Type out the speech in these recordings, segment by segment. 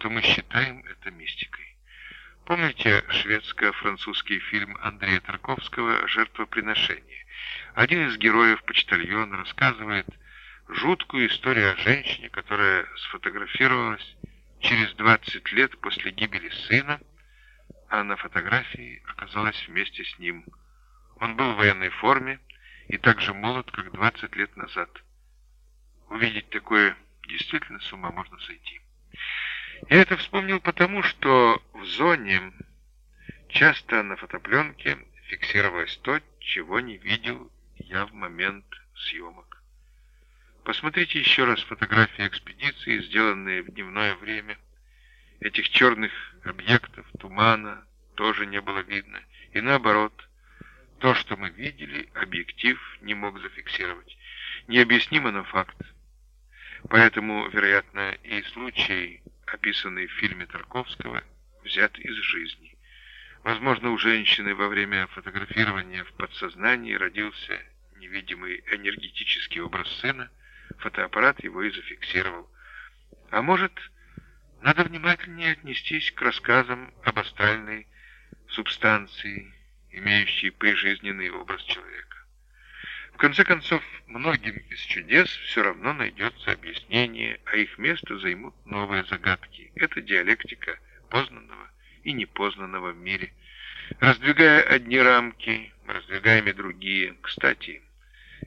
что мы считаем это мистикой. Помните шведско-французский фильм Андрея Тарковского «Жертвоприношение»? Один из героев, почтальон, рассказывает жуткую историю о женщине, которая сфотографировалась через 20 лет после гибели сына, а на фотографии оказалась вместе с ним. Он был в военной форме и так же молод, как 20 лет назад. Увидеть такое действительно с ума можно сойти. Я это вспомнил потому, что в зоне часто на фотопленке фиксировалось то, чего не видел я в момент съемок. Посмотрите еще раз фотографии экспедиции, сделанные в дневное время. Этих черных объектов, тумана, тоже не было видно. И наоборот, то, что мы видели, объектив не мог зафиксировать. Необъяснимо, но факт. Поэтому, вероятно, и случай, описанный в фильме Тарковского, взят из жизни. Возможно, у женщины во время фотографирования в подсознании родился невидимый энергетический образ сына, фотоаппарат его и зафиксировал. А может, надо внимательнее отнестись к рассказам об астральной субстанции, имеющей прижизненный образ человека. Конце концов, многим из чудес все равно найдется объяснение, а их место займут новые загадки. Это диалектика познанного и непознанного в мире. Раздвигая одни рамки, раздвигаем и другие. Кстати,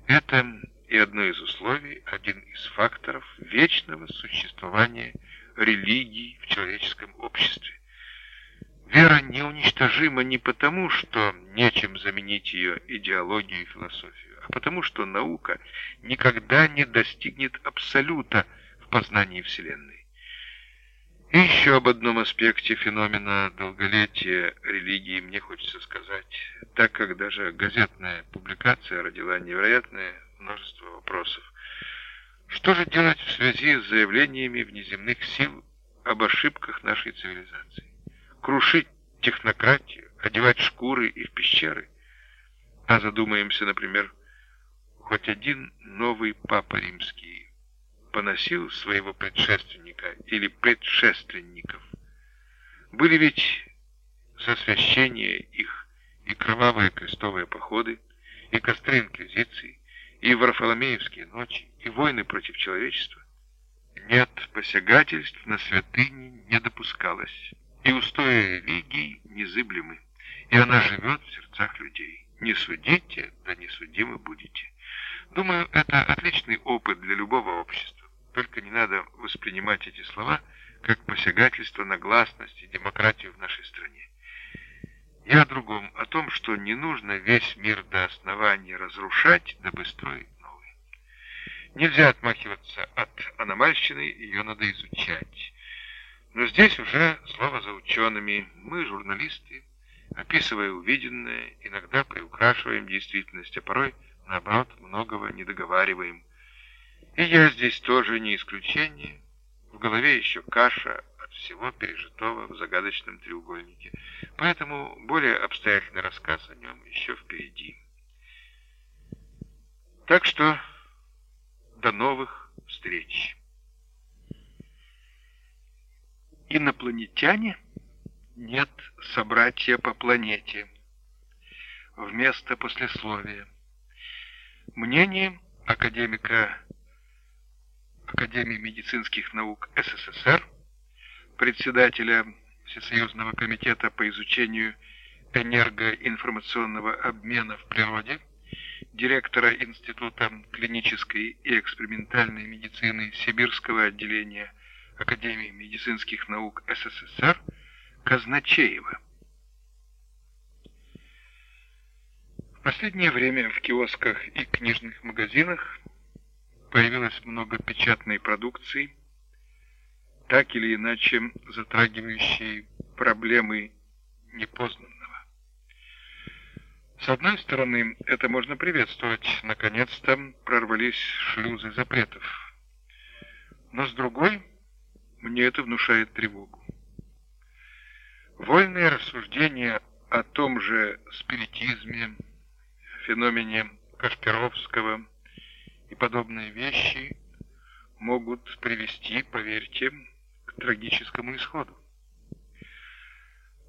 это и одно из условий, один из факторов вечного существования религии в человеческом обществе. Вера неуничтожима не потому, что нечем заменить ее идеологию и философию, а потому, что наука никогда не достигнет абсолюта в познании Вселенной. И еще об одном аспекте феномена долголетия религии мне хочется сказать, так как даже газетная публикация родила невероятное множество вопросов. Что же делать в связи с заявлениями внеземных сил об ошибках нашей цивилизации? Крушить технократию, одевать шкуры и в пещеры? А задумаемся, например, хоть один новый папа римский поносил своего предшественника или предшественников. Были ведь сосвящения их и кровавые крестовые походы, и костры инквизиции, и Варфоломеевские ночи, и войны против человечества. Нет, посягательств на святыни не допускалось, и устои религии незыблемы, и она живет в сердцах людей. Не судите, да не судимы будете. Думаю, это отличный опыт для любого общества. Только не надо воспринимать эти слова как посягательство на гласность и демократию в нашей стране. Я о другом, о том, что не нужно весь мир до основания разрушать, дабы строить новый. Нельзя отмахиваться от аномальщины, ее надо изучать. Но здесь уже слово за учеными. Мы, журналисты, описывая увиденное, иногда приукрашиваем действительность, а порой, наоборот, многого не договариваем. И я здесь тоже не исключение. В голове еще каша всего пережитого в загадочном треугольнике. Поэтому более обстоятельный рассказ о нем еще впереди. Так что до новых встреч. Инопланетяне? Нет, собратья по планете. Вместо послесловия. Мнение академика Академии медицинских наук СССР председателя Всесоюзного комитета по изучению энергоинформационного обмена в природе, директора Института клинической и экспериментальной медицины Сибирского отделения Академии медицинских наук СССР Казначеева. В последнее время в киосках и книжных магазинах появилось много печатной продукции – так или иначе затрагивающие проблемы непознанного. С одной стороны, это можно приветствовать, наконец-то прорвались шлюзы запретов. Но с другой, мне это внушает тревогу. Вольные рассуждения о том же спиритизме, феномене Кашпировского и подобные вещи могут привести, поверьте, к трагическому исходу.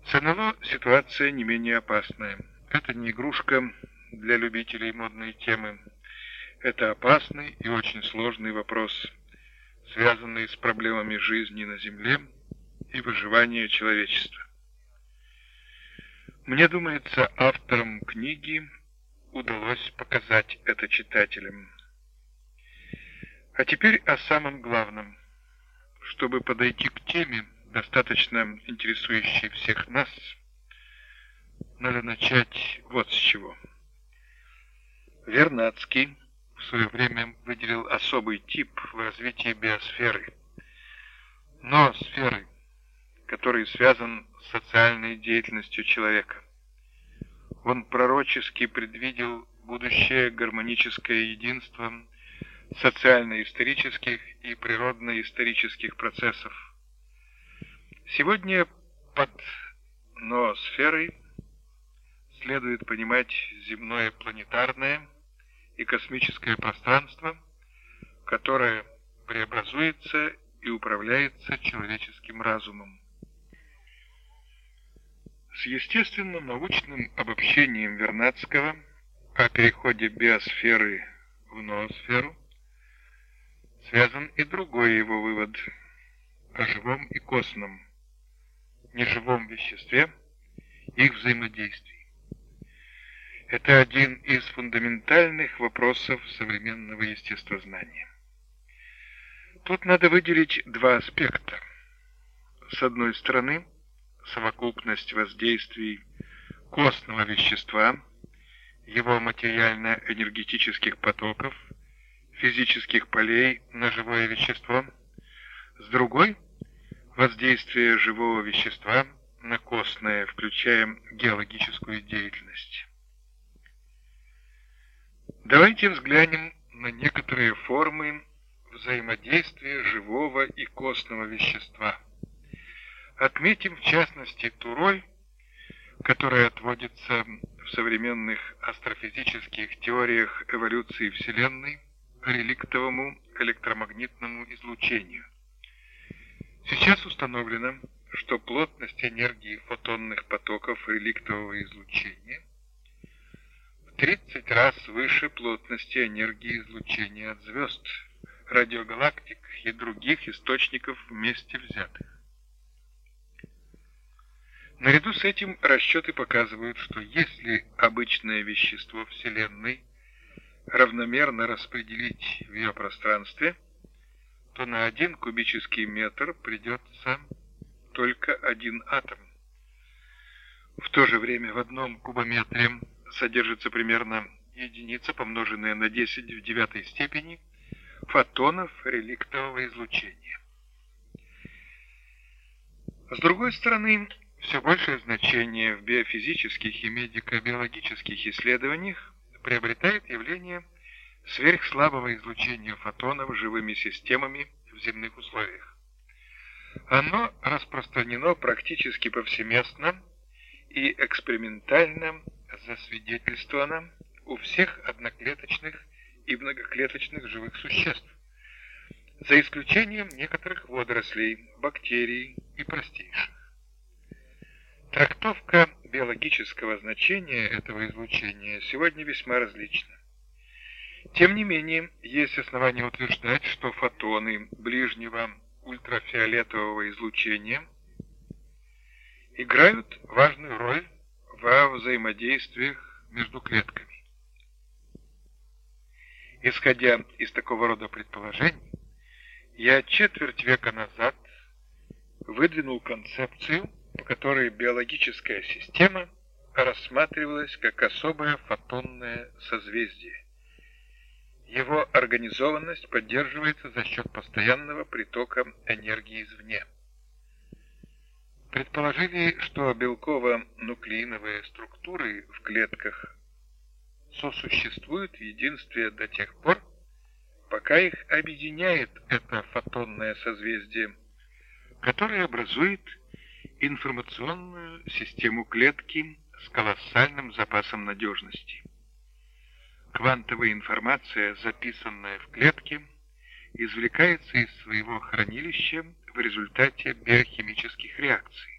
С НЛО ситуация не менее опасная. Это не игрушка для любителей модной темы. Это опасный и очень сложный вопрос, связанный с проблемами жизни на Земле и выживания человечества. Мне думается, авторам книги удалось показать это читателям. А теперь о самом главном. Чтобы подойти к теме, достаточно интересующей всех нас, надо начать вот с чего. Вернадский в свое время выделил особый тип в развитии биосферы. Но сферы, который связан с социальной деятельностью человека. Он пророчески предвидел будущее гармоническое единство социально-исторических и природно-исторических процессов. Сегодня под ноосферой следует понимать земное планетарное и космическое пространство, которое преобразуется и управляется человеческим разумом. С естественно-научным обобщением Вернадского о переходе биосферы в ноосферу связан и другой его вывод о живом и косном, неживом веществе, их взаимодействии. Это один из фундаментальных вопросов современного естествознания. Тут надо выделить два аспекта. С одной стороны, совокупность воздействий костного вещества, его материально-энергетических потоков, физических полей на живое вещество, с другой – воздействие живого вещества на костное, включая геологическую деятельность. Давайте взглянем на некоторые формы взаимодействия живого и костного вещества – Отметим в частности ту роль, которая отводится в современных астрофизических теориях эволюции Вселенной реликтовому электромагнитному излучению. Сейчас установлено, что плотность энергии фотонных потоков реликтового излучения 30 раз выше плотности энергии излучения от звезд, радиогалактик и других источников вместе взятых. Наряду с этим расчеты показывают, что если обычное вещество Вселенной равномерно распределить в ее пространстве, то на один кубический метр придется только один атом. В то же время в одном кубометре содержится примерно единица, помноженная на 10 в девятой степени, фотонов реликтового излучения. С другой стороны, все большее значение в биофизических и медико-биологических исследованиях приобретает явление сверхслабого излучения фотонов живыми системами в земных условиях. Оно распространено практически повсеместно и экспериментально засвидетельствовано у всех одноклеточных и многоклеточных живых существ, за исключением некоторых водорослей, бактерий и простейших. Трактовка биологического значения этого излучения сегодня весьма различна. Тем не менее, есть основания утверждать, что фотоны ближнего ультрафиолетового излучения играют важную роль во взаимодействиях между клетками. Исходя из такого рода предположений, я четверть века назад выдвинул концепцию по которой биологическая система рассматривалась как особое фотонное созвездие. Его организованность поддерживается за счет постоянного притока энергии извне. Предположили, что белково-нуклеиновые структуры в клетках сосуществуют в единстве до тех пор, пока их объединяет это фотонное созвездие, которое образует информационную систему клетки с колоссальным запасом надежности. Квантовая информация, записанная в клетке, извлекается из своего хранилища в результате биохимических реакций.